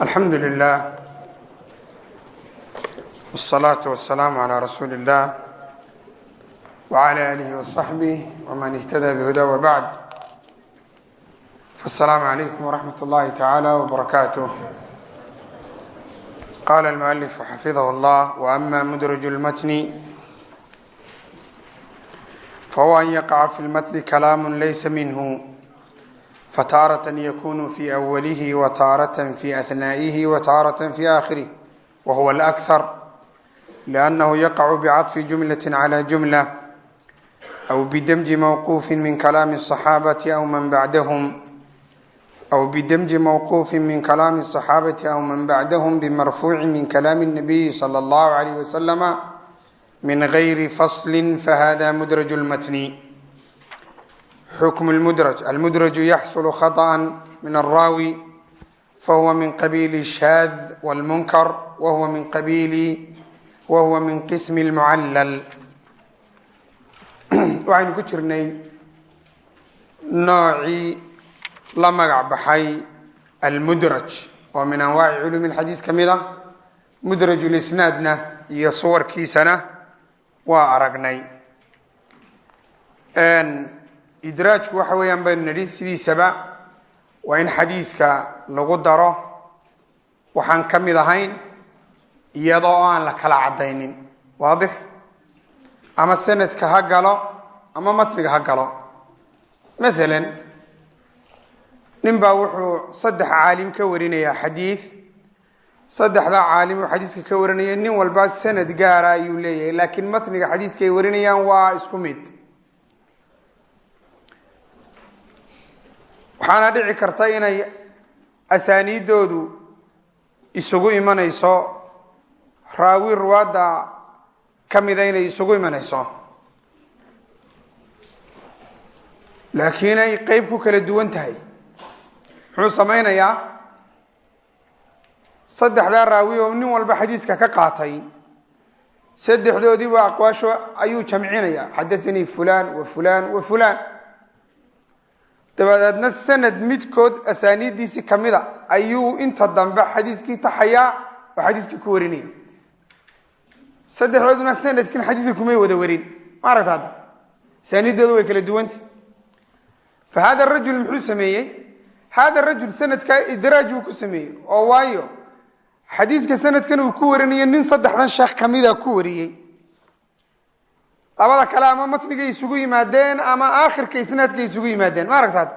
alxamdu lilah wالsalaaةu wasalaamu calى rasuuli اllah wعlى alihi وصaxbih wman اhtadى bhuda wbacd faالsalaamu عalaykum wraxmat اllahi tacalى wbarakaatuh qala اlmuأlif xafidah اllah wama mudraj اlmatni fahuwa an yaqaca fi اlmatni kalaam laysa minhu fataaratan yakunu fii awalihi wa taaratan fii ahnaa'ihi wa taaratan fii aakhirih wa huwa alakthar liannahu yaqacu bicadfi jumlatin calaa jumla aw bidamji mawquufin min kalaami asaxaabati aw man bacdahum aw bidamji mawquufin min kalaami asaxaabati aw man bacdahum bimarfuucin min kalaami اnabiyi sala allahu calayh wasalama min gayri faslin fahada mudraju lmatni xukm اlmudraj almudraju yaxsulu khaطأa min alraawi fahuwa min qabiili shaad wاlmunkar wahuwa min qabiili wahuwa min qismi اlmucallal waxaynu ku jirnay noocii la magac baxay almudraj oo min anwaaci culuumi اlxadiis ka mid ah mudraj lisnaadna iyo suwarkiisana waa aragnay idraajku waxa weeyaan baynu nidhi sidiisaba waa in xadiiska lagu daro waxaan ka mid ahayn iyadoo aan la kala caddaynin waadix ama sanadka ha galo ama matniga ha galo maalan nin baa wuxuu saddex caalim ka warinayaa xadiid saddexdaa caalim uu xadiiska ka warinaya nin walba sanad gaara ayuu leeyahay laakiin matniga xadiiska ay warinayaan waa isku mid waxaana dhici karta inay asaaniiddoodu isugu imanayso. Raawi ruwaadda ka mida inay isugu imanayso. Laakiin ay qeyb ku kala duwan tahay. Muxuu samaynayaa? Saddexdaa raawi oo nin walba xadiiska ka qaatay. Saddexdoodiiba aqwaasho ayuu jamcinaya. Xadaanii fulan wa fulan wa fulan dabadeedna sanad midkood asaaniiddiisii kamida ayuu inta dambe xadiiskii taxayaa oo xadiiskii ku warinaya. Saddexdooduna sanadkin xadiiska kumay wada warin. Ma aragta hadda? Asaaniiddoodu way kala duwanta fa hada rajul muxuu sameeyey? Hada rajul sanadkaa idraaj buu ku sameeyey. Oo waayo xadiiska sanadkan uu ku warinaya nin saddexdan sheekh kamida ku wariyey labada kale ama matnigay isugu yimaadeen ama aakhirka isnaadkay isugu yimaadeen ma aragta hadda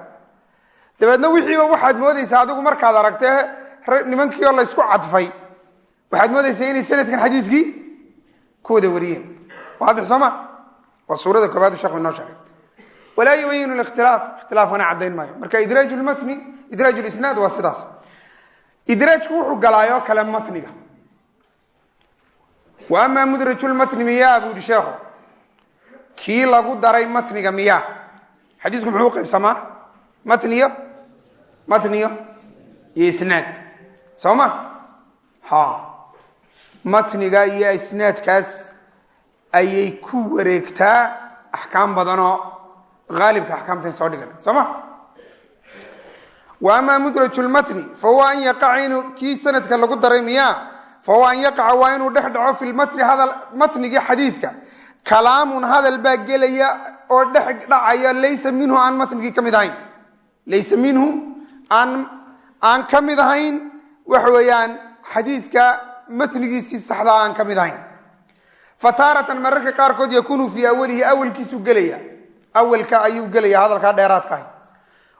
dabeedna wixiiba waxaad moodaysaa adigu markaad aragtee nimankii oo laysku cadfay waxaad moodaysaa inay sanadkan xadiiskii ku wada wariyeen. Waadix soo ma? Waa suurada koobaad sheekhu inoo sheegay walaa yubayinu likhtilaaf ikhtilaafkana caddayn maayo. Marka idraaj lmatni idraaj lisnaad waa sidaas. Idraajku wuxuu galaayoo kale matniga. Wa amaa mudraj lmatni miyaa buu yihi sheekhu kii lagu daray matniga miyaa xadiisku muxuu qaybsamaa? Matniyo? Matniyo? Iyo isnaad. Soo ha. Matniga iyo isnaadkaas ayay ku wareegtaa axkaam badanoo haalibka axkaamtan soo dhigan. Soo ma wa amaa mudraj lmatni fahuwa an yaqaca inuu kii sanadka lagu daray miyaa fahuwa an yaqaca waa inuu dhex dhaco fi lmatni hadal matnigii xadiiska kalaamun hadal baa gelaya oo dhex dhacaya laysa minhu aan matnigii ka mid ahayn. Laysa minhu aan aan ka mid ahayn. Waxa weeyaan xadiiska matnigiisii saxdaa aan ka mid ahayn. Fa mararka qaarkood yakuunu fii awalihi awalkiisu gelaya. Awalka ayuu gelaya hadalkaa dheeraadka ahy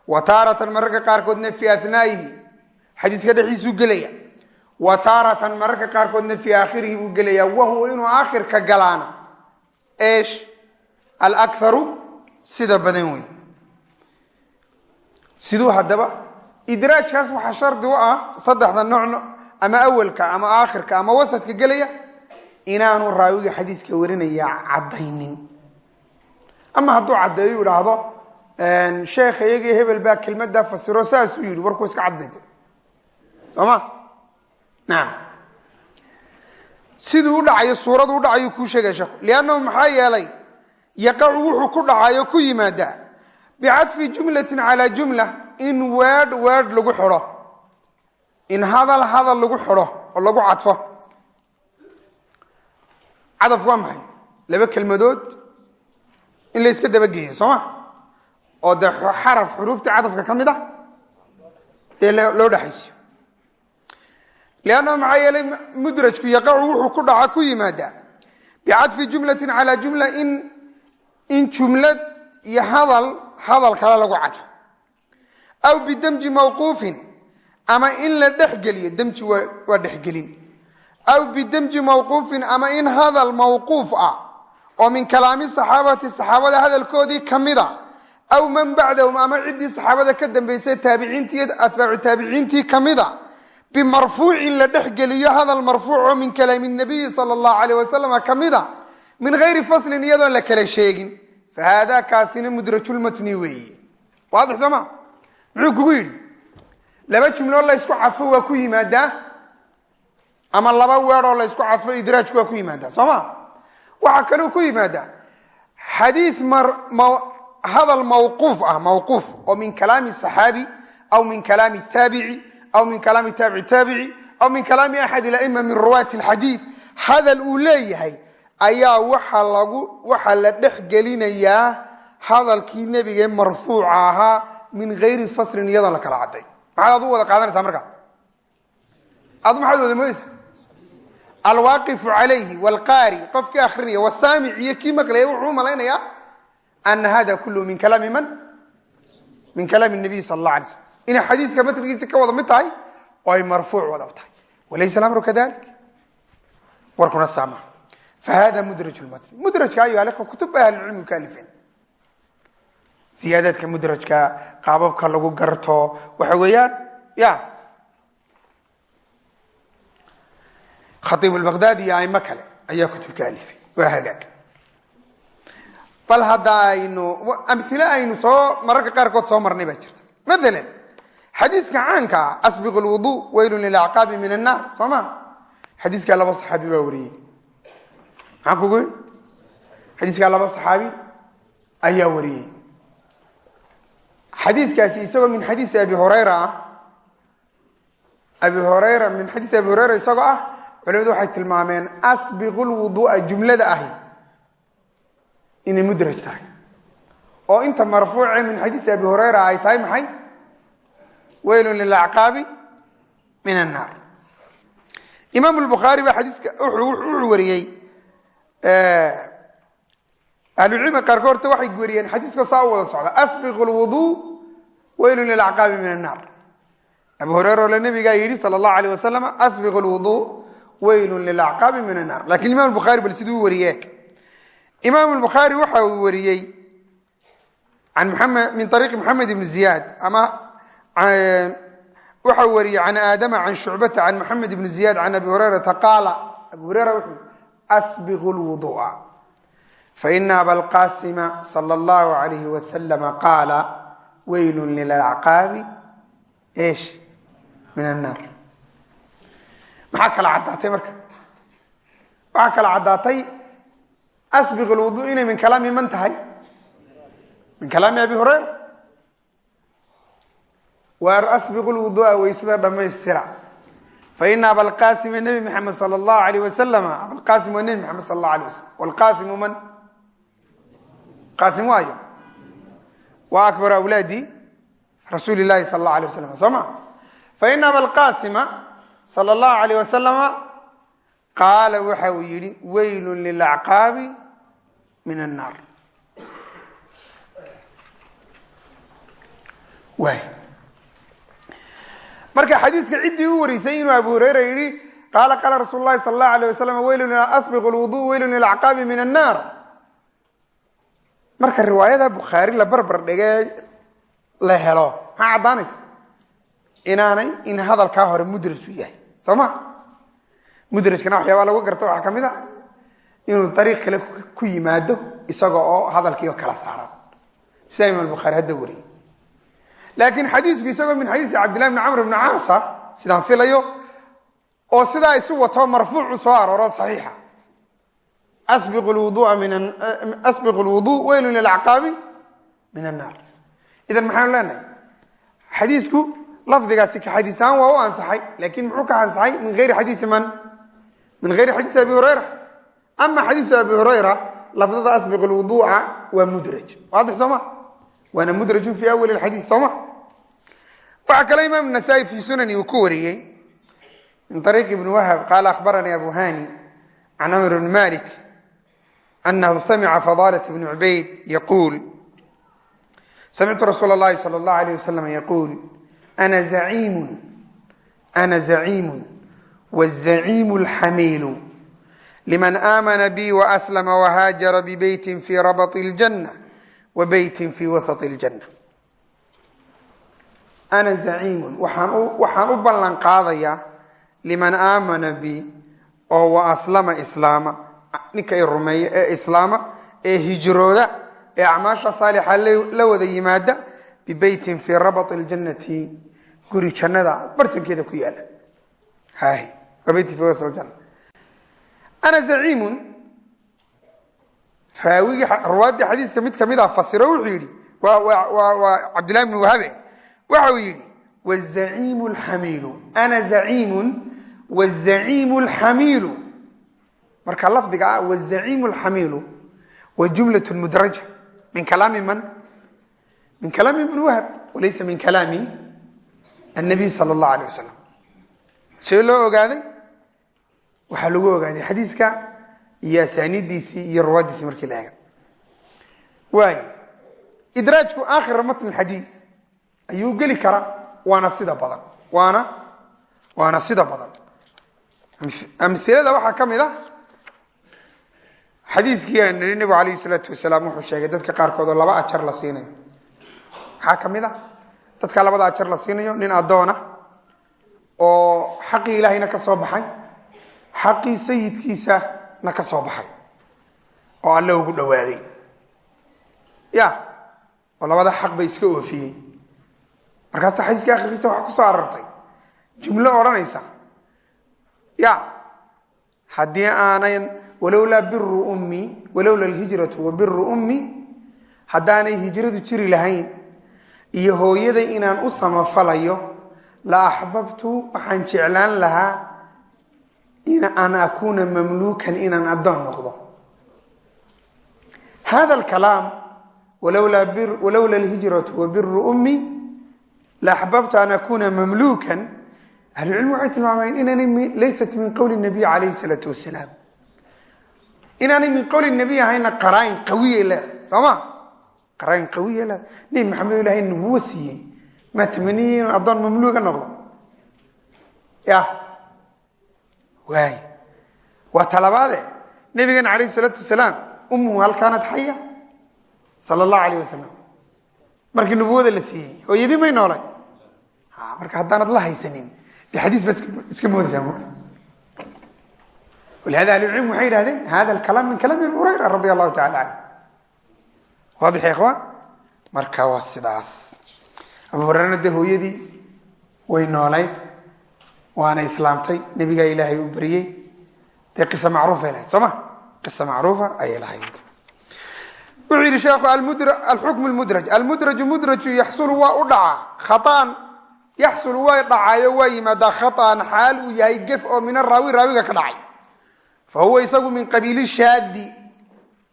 wa taaratan mararka qaarkoodna fii anaa'ihi xadiiska dhexdiisuu gelaya. Wa taaratan mararka qaarkoodna fii aakhirihi buu gelaya. Wahuwa inuu aakhirka galaana eesh alakharu sida badan wey siduu haddaba idraajkaas waxaa shardi u ah saddexda nooc ama awalka ama aakhirka ama wasadka gelaya inaanu raawiga xadiiska warinaya caddaynin ama hadduu caddeeyo idhaahdo sheekha iyagii hebel baa kelmaddaa fasiro saasuu yidhi warkuu iska caddayta soo ma naam siduu u dhacayo suuradu u dhacayo kuu sheegaya sheekhu liannahu maxaa yeelay yaqacu wuxuu ku dhacayo ku yimaadaa bicadfi jumlatin calaa jumla in weedh weedh lagu xidho. In hadal hadal lagu xidho oo lagu cadfo. Cadafku waa maxay? Laba kelmadood? In la yska dabageeyo soo ma? Oo dee xaraf xuruufta cadafka ka mid a dee loo dhexaysiyo liannahu maxaa yeelay mudrajku yaqacu wuxuu ku dhaca ku yimaadaa bicadfi jumlatin calaa jumla in jumlad iyo hadal hadal kale lagu cadfo aw bidemji mawquufin ama in la dhexgeliyo demji waa dhexgelin aw bidemji mawquufin ama in hadal mawquuf ah oo min kalaami saxaabati saxaabada hadalkoodii ka mida aw man bacdahum ama ciddii saxaabada ka dambaysay taabiciintii atbaacu bimarfuucin la dhexgeliyo hadal marfuuco min kalaami nabiyi sal allahu aleyh wasalam ka min hayri faslin iyadoon la kala sheegin. Fa kaasina mudrajulmatni weeye. Waadix soo ma muxuu kugu yidhi laba jumloo laysku cadfo waa ku yimaadaa? Ama laba weedoo laysku cadfo idraajku waa ku yimaadaa? Soo ma waxaa kaluu ku yimaadaa xadii hadal mawquuf ah mawquuf oo min kalaami saxaabi aw min kalaami taabici aw min kalaami taabici taabici aw min kalaami axad ilaima min ruwaati alxadiid hadal uu leeyahay ayaa waxaa la dhex gelinayaa hadalkii nebigae marfuuca ahaa min hayri faslin iyadoon la kala cadday maxaad adu wada qaadanaysaa marka adu maxaad wada moodaysaa alwaaqifu calayhi wlqaari qofkii akrinaya wasaamic iyo kii maqlaya wuxuu u malaynayaa ana hada kulluhu min kalaami man min kalaami nabiy sal allah alay slm inay xadiiska matnigiisi ka wada mid tahay oo ay marfuuc wada tahay. Walaysa alamru kadalik. Warkuna saama fahada mudraj lmatn mudrajka ayu al kutub ahlilcilmi ka alifeen siyaadaadka mudrajka qaababka lagu garto waxa weeyaan ya. Khaiib lbaqdaadi iyo aimo kale ayaa kutubka alifay waa hagaag. Bal hadda aynu amile aynu soo mararka qaarkood soo marnay baa jirta. Maalan xadiiska caanka ah asbiq lwudu weylun lilacqaabi min annaar soo ma xadiiskaa laba saxaabi baa wariyey. Maxaan kugu yidhi xadiiskaa laba saxaabi ayaa wariyey. Xadiiskaasi isagoo min xadiisi abi hurayra ah. Abi hurayra min xadiisi abi hurayra isagoo ah culimadu waxay tilmaameen asbiqu jumlada ahi. Inay mudraj tahay. Oo inta marfuuce min xadiisi abi hurayra ay tahay maxay weylun lilacqaabi min annaar. Imaam lbukhaari baa xadiiska wuxuu wariyey ahlucilmiga qaarkood horta waxay wariyeen xadiiska saa u wada socda. Asbiqu lwuduu weylun lilacqaabi min annaar. Abu hureyra ole nabigaa yidhi sala allahu alayh wasalam asbiqu lwuduu weylun lilacqaabi min annaar. Lakin imam bukhaari bal siduu wariye imaam bukhaari waxa uu wariyey min ariiqi maxamed ibn ziyaad ama waxa wariyey can aadama can shucbata can maxamed ibn ziyaad can abi hureyrata qaala. Abu hureyra wuxuu asbiqu lwudua faina abalqasima sala allahu alayhi wasalama qaala weylun lilacqaabi esh min annaar maxaa kala caddaatay marka? Waxaa kala caddaatay? Asbiq lwudu inay min kalaami man tahay? Min kalaami abi waar asbiqu lwudua weysada dhammaystira faina abalqasima nebi maxamed sala allahu alayh wasalam abalqasim waa nebi maxamed sala allah alay wasalam walqasimu man? Qasim waayo. Waa akbar awlaadi rasuuli llahi sala allah alay wasalam soo ma faina abalqasima sala allahu alayh wasalama qaala waxa uu yidhi weylun lilacqaabi min annaar marka xadiiska ciddii u warisay inuu abu hureyra yidhi qaala qaala rasuul lahi sala allahu alayh wasalam weylun asbiqu lwudu weylun lilacqaabi min annaar. Marka riwaayada bukhaari la barbar dhigee la helo maxaa caddaanaysa. Inaanay in hadalkaa hore mudraju yahay soo ma? Mudrajkana waxyaabaa lagu garta waxaa ka a inuu ariiq kale ku yimaado isaga oo kala saaran. Sida imaam bukhaari hadda wariyey laakiin xadiisku isagoo min xadiisi cabdillahi bni camr bni caasa sidaan filayo oo sidaa isu wato marfuucu soo arooro saxiixa. Asbiqu lwudu weylun lilacqaabi min annaar idan maxaanu leenahay? Xadiisku lafdigaasi ka xadiis ahaan waa u ansaxay laakiin muxuu ka ansaxay min hayri xadiisi man? Min hayri xadiisi abi hurayra. Ama xadiisu abi hurayra lafdada asbiq lwuduuca waa mudraj. Waadix sooma waana mudrajun fi awali xadiis sooma waxaa kale imaam nasaa-i fi sunani uu ku wariyey min ariiq ibni wahab qaala akhbaranii abu hani can amr bni malik anahu samica fadalat bni cubayd yaquul samictu rasuul اllahi salى اllah alayh wasalam yaquul ana zaciimu ana zaciimu wالzaciimu اlxamiilu liman aamana bi waaslama wahaajara bibeytin fi rabaط wa beytin fii wasat ljanna ana zaciimun waxaan u ballan qaadayaa liman aamana bi oo wa aslama islaama ninka i rumeeya ee islaama ee hijrooda ee acmaasha saalixa la wada yimaada bibeytin fii rabat ljannati guri jannada bartankeeda ku yaalla ana zaciimun raawigii ruwaaddii xadiiska mid ka mid a fasiro wuxuu yidhi waa cabdillahi bn wahabe waxa uu yidhi wzaciimu lxamiilu ana zaciimun wzaciimu lxamiilu. Marka lafdiga ah wzaciimu lxamiilu wa jumlat mudraja min kalaami man? Min kalaami ibn wahab walaysa min kalaami annabiy sala allahu alay wasalam ogaaday? Waxaa lagu ogaaday xadiiska iyo asaaniiddiisii iyo ruwaaddiisii markii la ega waay idraajku aakhira matn xadiis ayuu geli karaa waana sida badan waana waana sida badan. Amilada waxaa ka mid ah xadiiskii aan nihi nebigu alayh isalaatu wasalaam wuxuu sheegay dadka qaarkood oo laba ajar la siinayo. Maxaa ka mid ah dadka labada ajar la siinayo nin addoona oo xaqii ilaahayna ka soo baxay xaqii sayidkiisana ka soo baxay oo alle ugu dhowaaday ya oo labada xaq bay iska oofiyey. Markaasa xadiiska akhirkiisa waxaa ku soo arortay. Jumlo odhanaysa. Ya haddii aanan walowlaa biru ummi walowla alhijratu wa biru ummi haddaanay hijradu jiri lahayn iyo hooyaday inaan u samafalayo la axbabtu waxaan jeclaan lahaa an akuuna mamluukan inaan addoon noqdo hada alkalaam walowla alhijratu wa ummi laxbabtu an akuna mamluukan ahlucilmi waxay tilmaameen inaanay laysat min qowli nabiy calayhi salaatu wasalaam inaanay min qowli nabiy ahayna qaraain qawiya leedahay soo ma qawiya leedahay nebi maxamed ilahay nubuwo siiyey maa tamaniye inuu addoon mamluuga noqdo ya waay waa talabaade nabigeena calayhi salaatu wasalaam ummuhu hal kaanat xaya sala allahu alayh wasalam markii nubuwada la siiyey hooyadii may noolay. Marka haddaanad la haysanin de xadiis baa iska moodaysaa mogta walihada ahlucilm waxay yidhahdeen hada alkalaam min kalaami abi hurayra radi allahu tacala canhu waadix ya ikhwaan marka waa sidaas. Abu hurayrana dee hooyadii way noolayd waana islaamtay nebigaa ilaahay u baryey dee qisa macruufay lahayd soo ma? Qisa macruufa ayay lahayd. Wuxuu yidhi sheekhu alxukm mudraj almudraju mudraju yaxsulu waa u dhacaa khaan yaxsulu waa dhacaayo waa yimaadaa khaan xaal uu yahay gef oo min araawi raawiga ka dhacay. Fa huwa isagu min qabiili shaadi.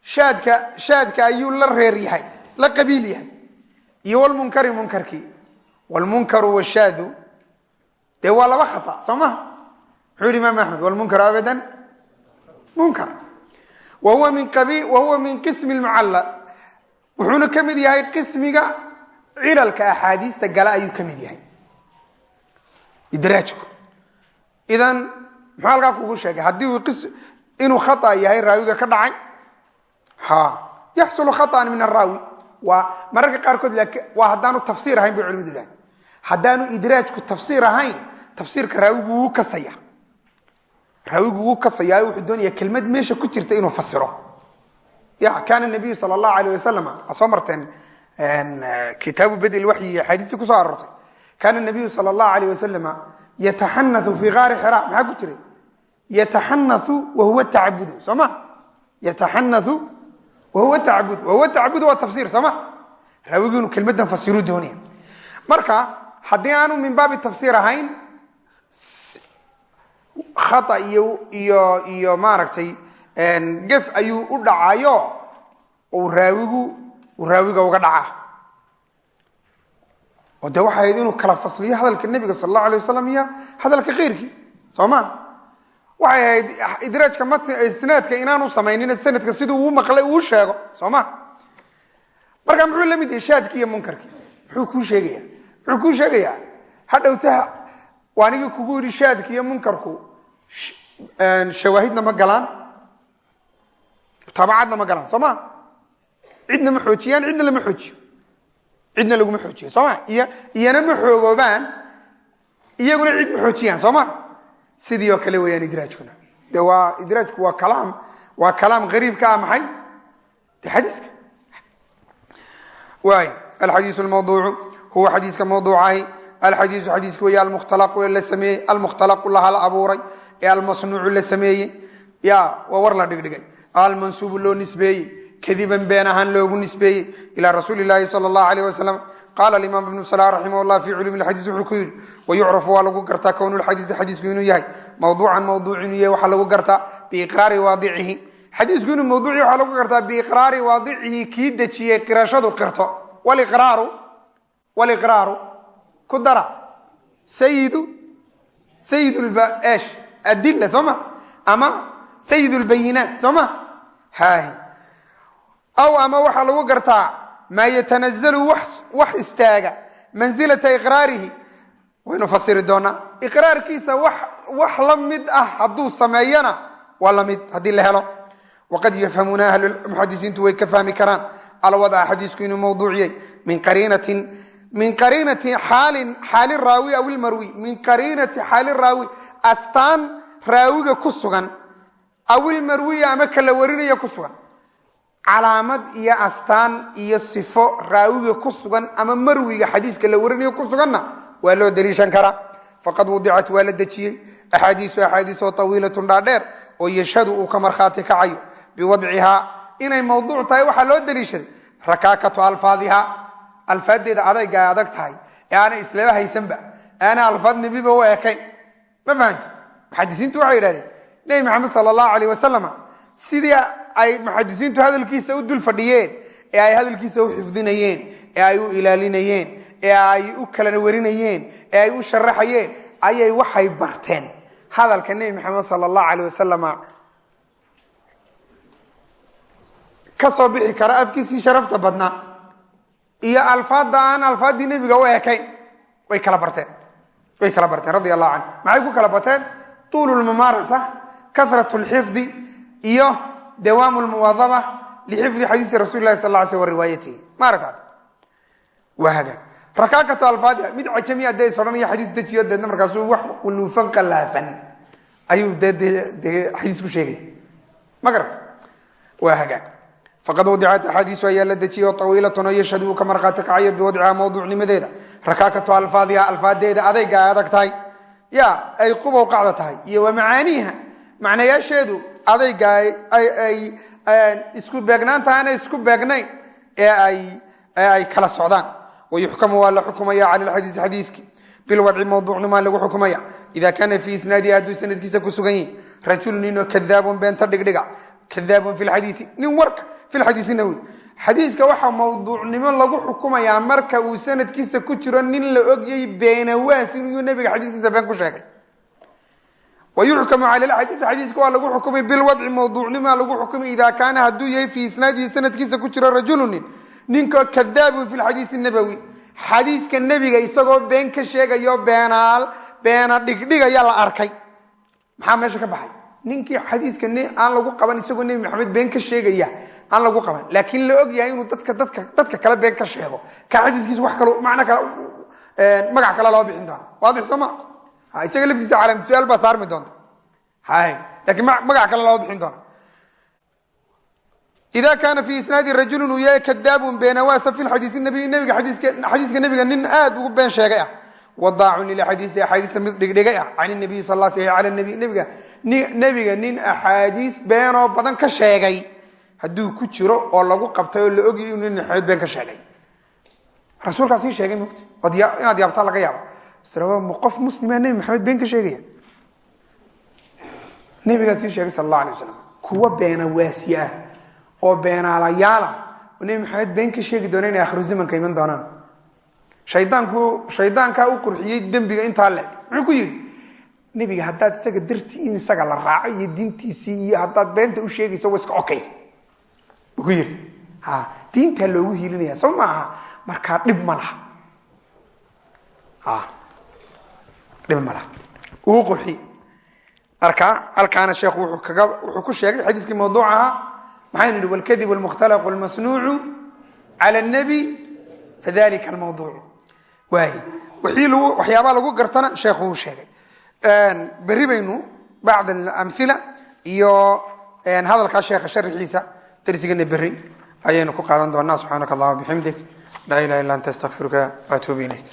Shaadka shaadka ayuu la reer yahay la qabiil yahay. Iyo wlmunkari munkarkii. Wlmunkaru washaadu dee waa laba khata soo maha muxuu yihi imaam axmed wlmunkaru abadan munkar. Wa huwa min qismi lmucalla wuxuuna ka mid yahay qismiga cilalka axaadiista gala ayuu ka mid yahay. Idraajku idan muxuu halkaa kugu sheegay haddii inuu khata yahay raawiga ka dhacay? Ha yaxsulu khaطan min araawi waa mararka qaarkood waa haddaanu tafsiir ahayn bay culimadu dhahan haddaanu idraajku tafsiir ahayn tafsiirka raawigu wuu kasaya raawigu wuu kasaya wuxuu doonaya kelmad meesha ku jirta inuu fasiro. Ya kaana nabiyu sal allahu alayh wasalam a soo marteen kitaabu badi waxyi axaadiistii ku soo aroortay. Kaana nabiyu sal allahu alayh wasalama yataxanau fi gaari xira maxaa ku jiray? Yataxanau wahuwa tacabudu soo ma? Yataxanau wahuwa tacabud wahuwa tacabud waa tafsiir soo ma? Raawigu inuu kelmadan fasiru doonaya. Marka haddii aanu min baabi tafsiir ahayn khata iyo iyo iyo maaragtay gef ayuu u dhacayo uu raawigu raawiga uga dhaca. Oo de waxay inuu kala fasliyo hadalka nebiga sal allahu alay wasalam iyo hadalka keyrkii soo ma? Waxay ahayd idraajka mat inaanu samaynin sanadka siduu uu maqlay uu sheego soo ma? Marka muxuu la mid yahay shaadkii iyo munkarkii? Muxuu kuu sheegaya muxuu kuu sheegayaa hadhowta waanigii kugu yidhi shaadki iyo munkarku. Shawaahidna ma galaan. Mutaabacadna ma galaan soo ma? Cidna ma xoojiyaan cidna lama xoojiyo. Cidna laguma xoojiyo soo ma? Iyo iyana ma xoogoobaan iyaguna cid ma xoojiyaan soo ma? Sidii oo kale weeyaan idraajkuna. De waa idraajku waa kalaam waa kalaam qariib ka ah maxay? De xadiiska. Waay alxadiisu lmawduucu huwa xadiiska mawduucahi alxadiisu xadiiska weeye almukhtalaqu ee la sameeyey almukhtalaqu laha la abuuray ee almasnuucu la sameeyey ya waa war la dhigdhigay. Almansuubu loo nisbeeyey kadiban been ahaan loogu nisbeeyey. Ilaa rasuuli laahi sal allah aleyh wasalam qaala imaam ibnu sala raximah llah fi culuumi lxadiis wuxuu ku yidhi wayucrafu waa lagu gartaa kownulxadiisi xadiisku inuu yahay. Mawduucan mawduuc inuu yahay waxaa lagu gartaa biiqraari waadicihi. Xadiisku inuu mawduuci waxaa lagu gartaa biiqraari waadicihi kii dejiyey qirashadu qirto. Waliqraaru wliqraaru ku dara. Sayidu sayid esh adila soo ma ama sayid lbayinaat soo ma hay aw ama waxaa lagu gartaa maa yatanazalu wax istaaga mansilata iqraarihi. Waynu fasiri doonaa iqraarkiisa wax la mid ah hadduu sameeyana waa la mid haddii la helo. Waqad yafhamuuna ahluxadisiintu way ka fahmi karaan. Alwada xadiisku inuu mawduuciyey min qariinatin min qariinati xaalin xaali raawi aw ilmarwi min qariinati xaali raawi astaan raawiga ku sugan aw ilmarwiya ama kala warinaya ku sugan. Calaamad iyo astaan iyo sifo raawiga ku sugan ama marwiga xadiiska la warinayo ku suganna waa loo daliishan karaa. Faqad wudicat waa la dejiyey. Axaadiisu axaadiisoo tawiilatun dhaadheer oo yashhadu uu ka markhaati kacayo. Biwadcihaa inay mawduuc tahay waxaa loo daliishaday rakaakatu alfaadiha alfaaddeeda adayga ay adag tahay. Ee aanay islaba haysanba. Aanay alfaad nebiba u ekayn ma fahamti muxadisiintu waxay yidhahdeen nebi maxamed sala allahu alayh wasalam sidii ay muxadisiintu hadalkiisa u dul fadhiyeen ee ay hadalkiisa u xifdinayeen ee ay u ilaalinayeen ee ay u kala warinayeen ee ay u sharaxayeen ayay waxay barteen. Hadalka nebi maxamed sala allahu alayh wasalam ka bixi kara afkiisii sharafta badnaa iyo alfaadda aan alfaaddii nebiga u ekayn way kala barteen. Way kala barteen radi allahu canhu maxay ku kala bateen tuulu lmumaarasa karat lxifdi iyo dawaamu lmuwadaba lixifdi xadiisi rasuli lahi sal sl wariwaayatihi maaragta waa hagaag. Rakaakatu alfaadiha mid cajami adee is odhanaya xadiis dejiyo deedna markaasuu wax uluufan qalaafan. Ayuu dee xadiis ku sheegay. Ma garata waa hagaag faqad wadicat axaadiisu ayaa la dejiyey oo awiilatun oo yashhadu uu ka markhaati kacayo biwadciha mawduucnimadeeda rakaakatu alfaadiha alfaadeeda adayga ay adag tahay. Ya ay qubow qacda tahay. Iyo wa macaaniiha. Macnayaasheedu adayga ay isku beegnaanta isku beegnayn ee ay kala socdaan. Wayuxkamu waa la xukumaya cala xadiisi xadiiski. Bilwadci mawduucnimaa lagu xukumaya. Ida kaana fii isnaadihi hadduu sanadkiisa ku sugan yihi rajulu ninoo kadaabun beenta dhigdhiga kadaabun fi lxadiisi nin warka fi lxadiisi nawi. Xadiiska waxaa mawduucnimo lagu xukumayaa marka uu sanadkiisa ku jiro nin la ogyay beenawaas inuu nabiga xadiiskiisa been ku sheegay. Wayuxkamu cala xadiis xadiiska waa lagu xukumay bilwadci mawduucnima lagu xukumay ida kaana hadduu yahay fii isnaadihi sanadkiisa ku jiro rajulu nin. Ninkoo kadaabun fi lxadiisi nabowi xadiiska nebiga isagoo been ka sheegayo beenaal beena dhigdhigaya la arkay. Maxaa meesha ka baxay ninkii xadiiska aan lagu qaban isagoo nebi maxamed been ka sheegaya aan lagu qaban. Laakiin la og yahay inuu dadka kale been ka sheego. Ka xadiiskiisa wax kalo macno kale magac kale loo bixin doona waadix soo ma? Isaga laftiisa calaamad su'aal baa saarmi doonta. Lakiin magac kale loo bixin doona ida kaana fii isnaadi rajulun uu yahay kadaabun beenawaasa fi xadiisi nabiy nabiga xadiiska nebiga nin aad ugu been sheegay ah wadaacun lilaxadiisi axaadiista mid dhigdhigay ah can nabiyi sal la sl ala nabi nin axaadiis beenoo badan ka sheegay. Hadduu ku jiro oo lagu qabtay oo la ogyahy inuu nin axaadiis been ka sheegay. Rasuulkaa sii sheegay mogta ood inaad yaabtaa laga yaaba sma qof muslima nebi maxamed been ka sheegaya nebigaa sii sheegay sal allah alay wasalam kuwa beena waasiye ah oo beenaalayaala oo nebi maxamed been ka sheegi doona inay akhiru zamanka iman doonaan shaydaanku shaydaankaa u qurxiyey dembiga intaa leeg. Muxuu ku yidhi? Nebiga haddaad isaga dartii in isaga la raaco iyo diintiisii iyo haddaad beenta u sheegaysa wa iska okay. Buu ku yidhi? Ha diintaa loogu hiilinaya soo maaha markaa dhib ma laha. Dhib ma laha. Uu qurxi arkaa halkaana sheekhu wuuu kaga wuxuu ku sheegay xadiiskii mawduuc ahaa maxaynu nihi walkadib walmukhtalaq walmasnuucu cala nabi fadalika almawduuc waxyaabaa lagu gartana sheekhu wuu sheegay. Berri baynu bacd alamhila iyo hadalkaa sheekha sharixiisa darsigana berri ayaynu ku qaadan doonaa subxaanaka allah bixamdik laa ilaha illa anta astaqfiruka waatuubu ilayk